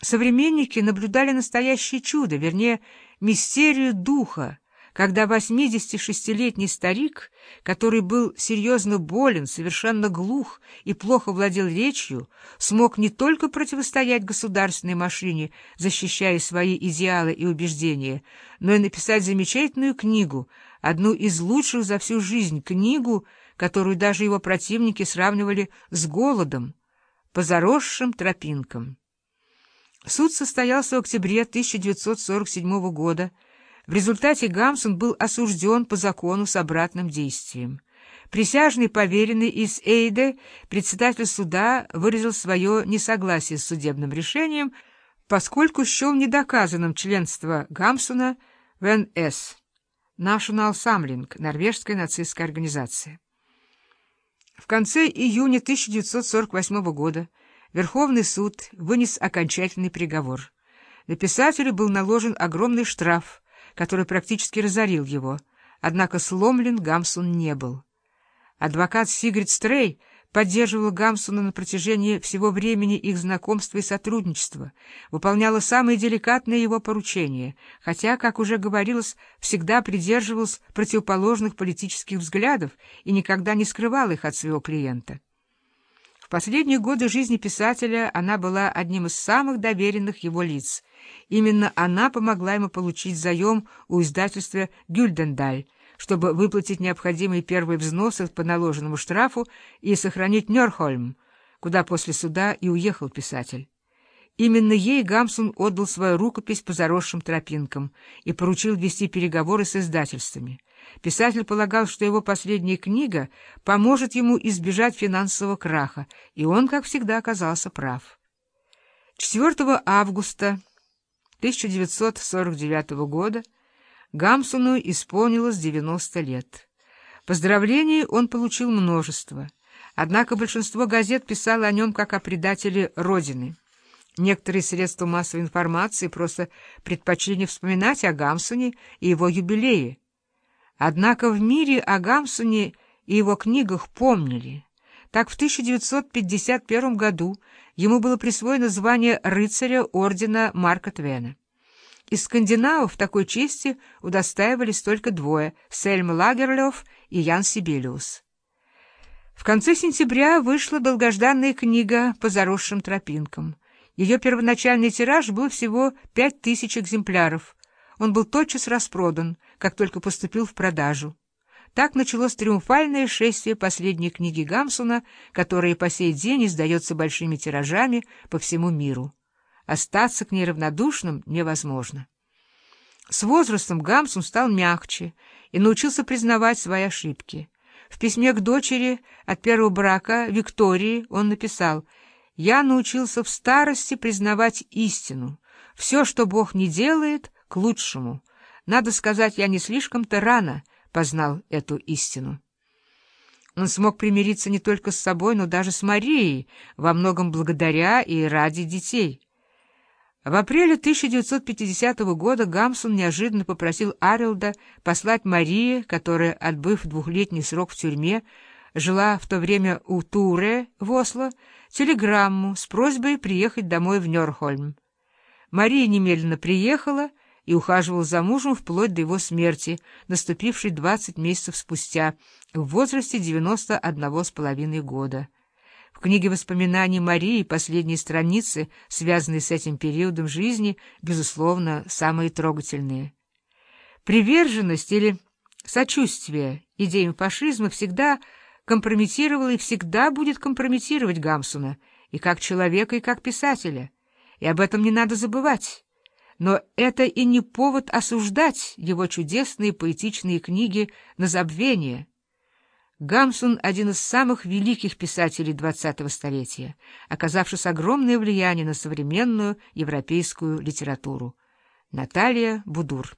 Современники наблюдали настоящее чудо, вернее, мистерию духа, когда 86-летний старик, который был серьезно болен, совершенно глух и плохо владел речью, смог не только противостоять государственной машине, защищая свои идеалы и убеждения, но и написать замечательную книгу, одну из лучших за всю жизнь, книгу, которую даже его противники сравнивали с голодом, по заросшим тропинкам. Суд состоялся в октябре 1947 года. В результате Гамсун был осужден по закону с обратным действием. Присяжный поверенный из Эйде, председатель суда, выразил свое несогласие с судебным решением, поскольку счел недоказанным членство Гамсуна в НС, National Samling, норвежская нацистская организация. В конце июня 1948 года Верховный суд вынес окончательный приговор. На писателя был наложен огромный штраф, который практически разорил его, однако сломлен Гамсун не был. Адвокат Сигрид Стрей поддерживала Гамсуна на протяжении всего времени их знакомства и сотрудничества, выполняла самые деликатные его поручения, хотя, как уже говорилось, всегда придерживалась противоположных политических взглядов и никогда не скрывала их от своего клиента. В последние годы жизни писателя она была одним из самых доверенных его лиц. Именно она помогла ему получить заем у издательства «Гюльдендаль», чтобы выплатить необходимые первые взносы по наложенному штрафу и сохранить Нёрхольм, куда после суда и уехал писатель. Именно ей Гамсун отдал свою рукопись по заросшим тропинкам и поручил вести переговоры с издательствами. Писатель полагал, что его последняя книга поможет ему избежать финансового краха, и он, как всегда, оказался прав. 4 августа 1949 года Гамсуну исполнилось 90 лет. Поздравлений он получил множество, однако большинство газет писало о нем как о предателе Родины. Некоторые средства массовой информации просто предпочли не вспоминать о Гамсуне и его юбилее. Однако в мире о Гамсуне и его книгах помнили. Так в 1951 году ему было присвоено звание рыцаря ордена Марка Твена. Из скандинавов такой чести удостаивались только двое — Сельм Лагерлёв и Ян Сибелиус. В конце сентября вышла долгожданная книга «По заросшим тропинкам». Ее первоначальный тираж был всего пять тысяч экземпляров. Он был тотчас распродан, как только поступил в продажу. Так началось триумфальное шествие последней книги Гамсуна, которая по сей день издается большими тиражами по всему миру. Остаться к ней равнодушным невозможно. С возрастом Гамсун стал мягче и научился признавать свои ошибки. В письме к дочери от первого брака Виктории он написал — я научился в старости признавать истину. Все, что Бог не делает, к лучшему. Надо сказать, я не слишком-то рано познал эту истину. Он смог примириться не только с собой, но даже с Марией, во многом благодаря и ради детей. В апреле 1950 года Гамсун неожиданно попросил Арилда послать Марии, которая, отбыв двухлетний срок в тюрьме, жила в то время у Туре в Осло, телеграмму с просьбой приехать домой в Нёрхольм. Мария немедленно приехала и ухаживала за мужем вплоть до его смерти, наступившей 20 месяцев спустя, в возрасте 91 с половиной года. В книге воспоминаний Марии последние страницы, связанные с этим периодом жизни, безусловно, самые трогательные. Приверженность или сочувствие идеям фашизма всегда компрометировала и всегда будет компрометировать Гамсуна, и как человека, и как писателя. И об этом не надо забывать. Но это и не повод осуждать его чудесные поэтичные книги на забвение. Гамсун — один из самых великих писателей XX столетия, оказавший огромное влияние на современную европейскую литературу. Наталья Будур